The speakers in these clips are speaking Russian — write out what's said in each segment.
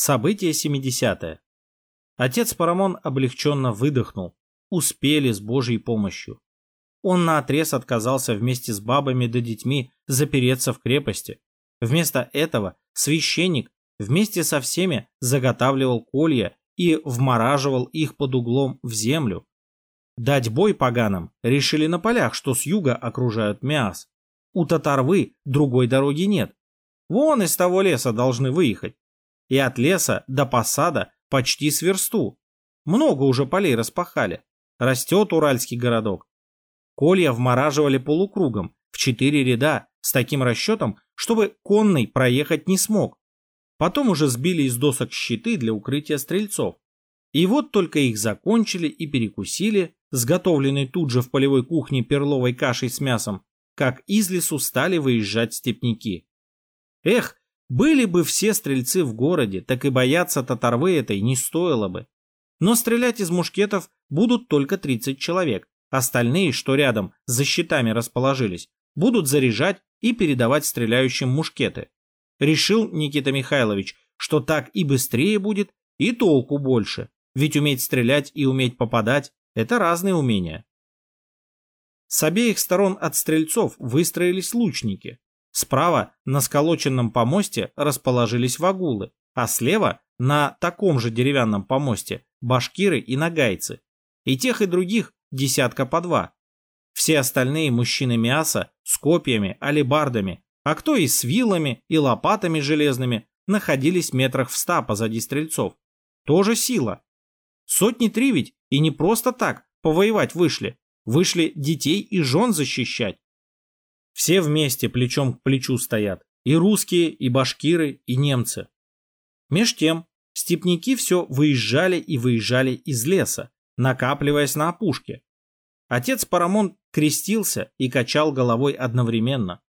Событие 70 -е. Отец Парамон облегченно выдохнул. Успели с Божьей помощью. Он наотрез отказался вместе с бабами да детьми запереться в крепости. Вместо этого священник вместе со всеми заготавливал колья и вмораживал их под углом в землю. Дать бой поганам решили на полях, что с юга окружают Миас. У Татарвы другой дороги нет. Вон из того леса должны выехать. И от леса до посада почти с версту. Много уже полей распахали. Растет уральский городок. Колья вмораживали полукругом, в четыре ряда, с таким расчетом, чтобы конный проехать не смог. Потом уже сбили из досок щиты для укрытия стрельцов. И вот только их закончили и перекусили, сготовленной тут же в полевой кухне перловой кашей с мясом, как из лесу стали выезжать степняки. Эх, были бы все стрельцы в городе, так и бояться татарвы этой не стоило бы. Но стрелять из мушкетов будут только 30 человек. Остальные, что рядом, за щитами расположились, будут заряжать и передавать стреляющим мушкеты. Решил Никита Михайлович, что так и быстрее будет, и толку больше, ведь уметь стрелять и уметь попадать – это разные умения. С обеих сторон от стрельцов выстроились лучники. Справа на сколоченном помосте расположились вагулы, а слева на таком же деревянном помосте башкиры и нагайцы. И тех, и других десятка по два. Все остальные мужчины мяса с копьями, алебардами, а кто и с вилами, и лопатами железными, находились метрах в ста позади стрельцов. Тоже сила. Сотни три ведь и не просто так повоевать вышли. Вышли детей и жен защищать. Все вместе плечом к плечу стоят. И русские, и башкиры, и немцы. Меж тем, степняки все выезжали и выезжали из леса, накапливаясь на опушке. Отец Парамон крестился и качал головой одновременно.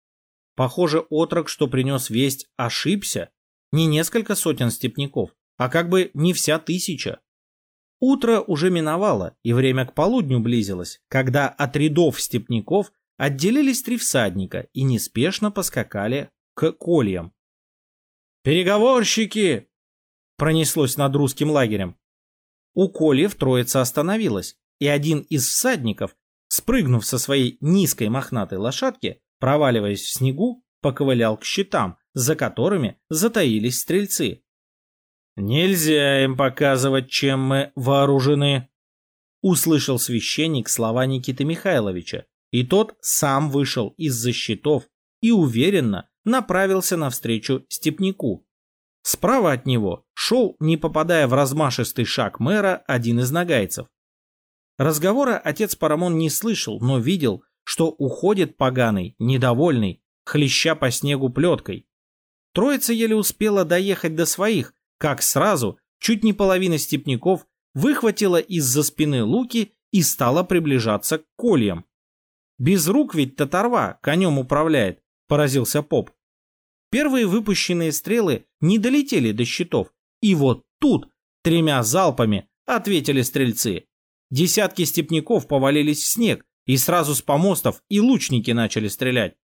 Похоже, отрок, что принес весть, ошибся. Не несколько сотен степняков, а как бы не вся тысяча. Утро уже миновало, и время к полудню близилось, когда от рядов степняков отделились три всадника и неспешно поскакали к кольям. «Переговорщики!» пронеслось над русским лагерем. У кольев троица остановилась, и один из всадников, спрыгнув со своей низкой мохнатой лошадки, проваливаясь в снегу, поковылял к щитам, за которыми затаились стрельцы. «Нельзя им показывать, чем мы вооружены», — услышал священник слова Никиты Михайловича, и тот сам вышел из-за щитов и уверенно направился навстречу степняку. Справа от него шел, не попадая в размашистый шаг мэра, один из нагайцев. Разговора отец Парамон не слышал, но видел, что уходит поганый, недовольный, хлеща по снегу плеткой. Троица еле успела доехать до своих, как сразу, чуть не половина степняков выхватила из-за спины луки и стала приближаться к кольям. Без рук ведь татарва конем управляет, поразился поп. Первые выпущенные стрелы не долетели до щитов, и вот тут тремя залпами ответили стрельцы. Десятки степняков повалились в снег, и сразу с помостов и лучники начали стрелять.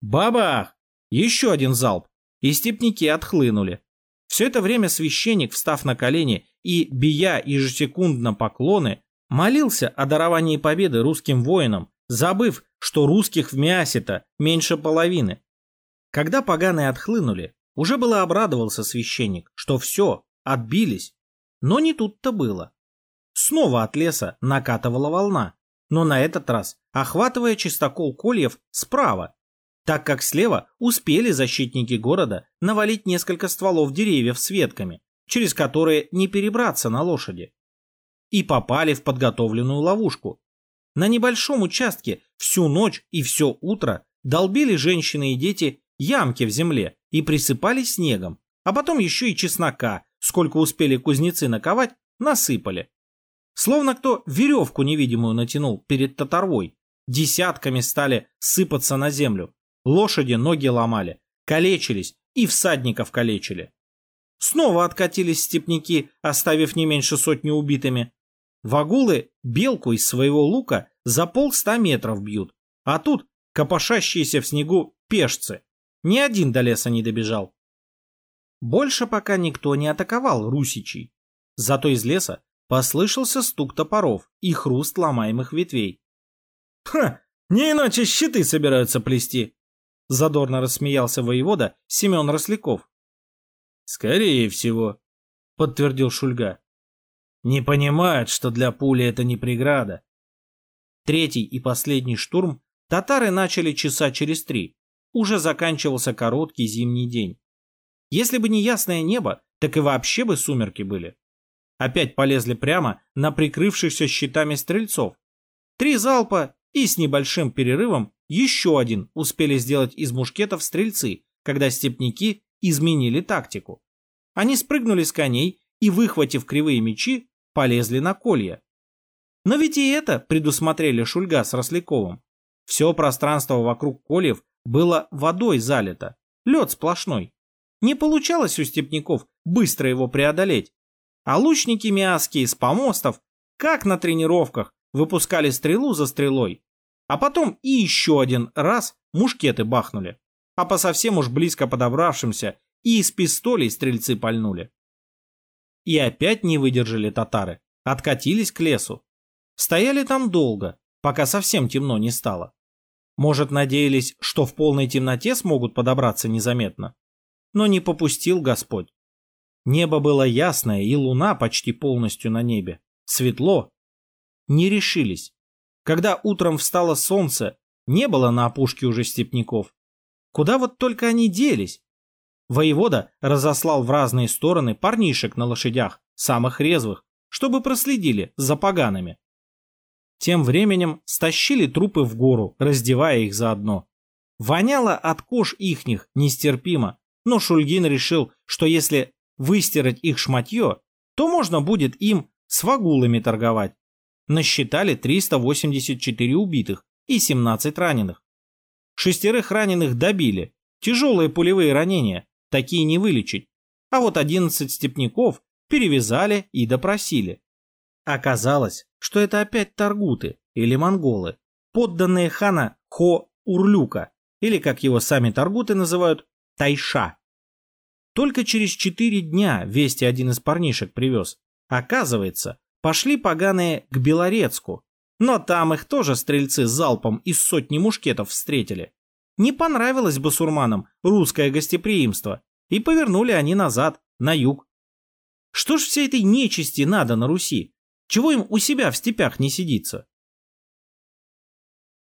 Бабах! Еще один залп, и степники отхлынули. Все это время священник, встав на колени и, бия ежесекундно поклоны, молился о даровании победы русским воинам, забыв, что русских в мясе-то меньше половины. Когда поганые отхлынули, уже было обрадовался священник, что все, отбились. Но не тут-то было. Снова от леса накатывала волна, но на этот раз охватывая чистокол кольев справа, так как слева успели защитники города навалить несколько стволов деревьев с ветками, через которые не перебраться на лошади. И попали в подготовленную ловушку. На небольшом участке всю ночь и все утро долбили женщины и дети ямки в земле и присыпали снегом, а потом еще и чеснока, сколько успели кузнецы наковать, насыпали. Словно кто веревку невидимую натянул перед татарвой. Десятками стали сыпаться на землю. Лошади ноги ломали, калечились и всадников калечили. Снова откатились степняки, оставив не меньше сотни убитыми. Вагулы белку из своего лука за полста метров бьют, а тут копошащиеся в снегу пешцы. Ни один до леса не добежал. Больше пока никто не атаковал русичей. Зато из леса послышался стук топоров и хруст ломаемых ветвей. «Ха! Не иначе щиты собираются плести!» Задорно рассмеялся воевода Семен Росляков. «Скорее всего», — подтвердил Шульга. «Не понимают, что для пули это не преграда». Третий и последний штурм татары начали часа через три. Уже заканчивался короткий зимний день. Если бы не ясное небо, так и вообще бы сумерки были. Опять полезли прямо на прикрывшихся щитами стрельцов. Три залпа и с небольшим перерывом еще один успели сделать из мушкетов стрельцы, когда степняки изменили тактику. Они спрыгнули с коней и, выхватив кривые мечи, полезли на колья. Но ведь и это предусмотрели Шульга с Росляковым. Все пространство вокруг кольев было водой залито, лед сплошной. Не получалось у степняков быстро его преодолеть. А лучники мяские с помостов, как на тренировках, выпускали стрелу за стрелой. А потом и еще один раз мушкеты бахнули. А по совсем уж близко подобравшимся и из пистолей стрельцы пальнули. И опять не выдержали татары, откатились к лесу. Стояли там долго, пока совсем темно не стало. Может, надеялись, что в полной темноте смогут подобраться незаметно. Но не попустил Господь. Небо было ясное, и луна почти полностью на небе. Светло. Не решились. Когда утром встало солнце, не было на опушке уже степняков. Куда вот только они делись? Воевода разослал в разные стороны парнишек на лошадях, самых резвых, чтобы проследили за погаными. Тем временем стащили трупы в гору, раздевая их заодно. Воняло от кож ихних нестерпимо, но Шульгин решил, что если выстирать их шматье, то можно будет им с вагулами торговать. Насчитали 384 убитых и 17 раненых. Шестерых раненых добили, тяжелые пулевые ранения, такие не вылечить. А вот 11 степняков перевязали и допросили. Оказалось, что это опять таргуты или монголы, подданные хана Хо-Урлюка, или, как его сами таргуты называют, Тайша. Только через четыре дня вести один из парнишек привез. Оказывается, пошли поганые к Белорецку, но там их тоже стрельцы залпом из сотни мушкетов встретили. Не понравилось басурманам русское гостеприимство, и повернули они назад, на юг. Что ж всей этой нечисти надо на Руси? Чего им у себя в степях не сидится?